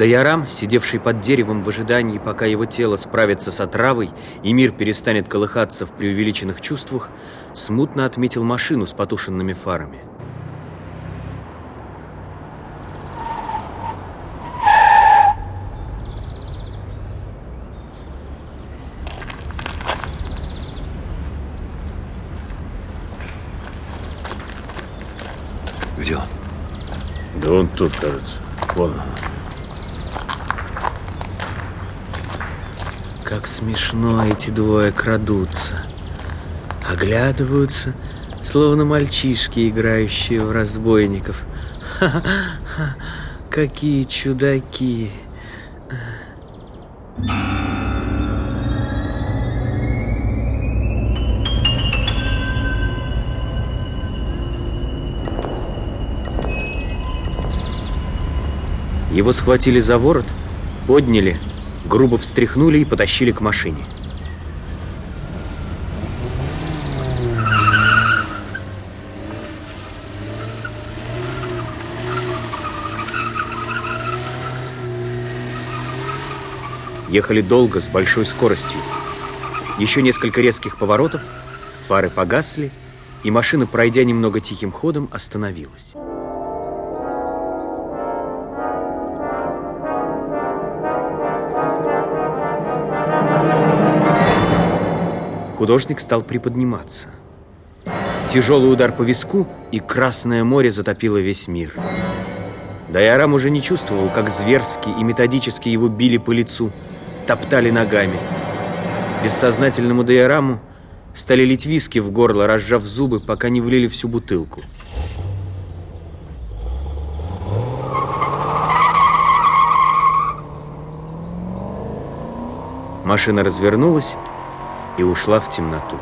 Даярам, сидевший под деревом в ожидании, пока его тело справится с отравой и мир перестанет колыхаться в преувеличенных чувствах, смутно отметил машину с потушенными фарами. Где он? Да он тут, кажется. Вон. Как смешно эти двое крадутся. Оглядываются, словно мальчишки, играющие в разбойников. Ха-ха-ха, какие чудаки. Его схватили за ворот, подняли, грубо встряхнули и потащили к машине. Ехали долго, с большой скоростью. Еще несколько резких поворотов, фары погасли, и машина, пройдя немного тихим ходом, остановилась. Художник стал приподниматься. Тяжелый удар по виску, и Красное море затопило весь мир. Дайарам уже не чувствовал, как зверски и методически его били по лицу, топтали ногами. Бессознательному Дайараму стали лить виски в горло, разжав зубы, пока не влили всю бутылку. Машина развернулась и ушла в темноту.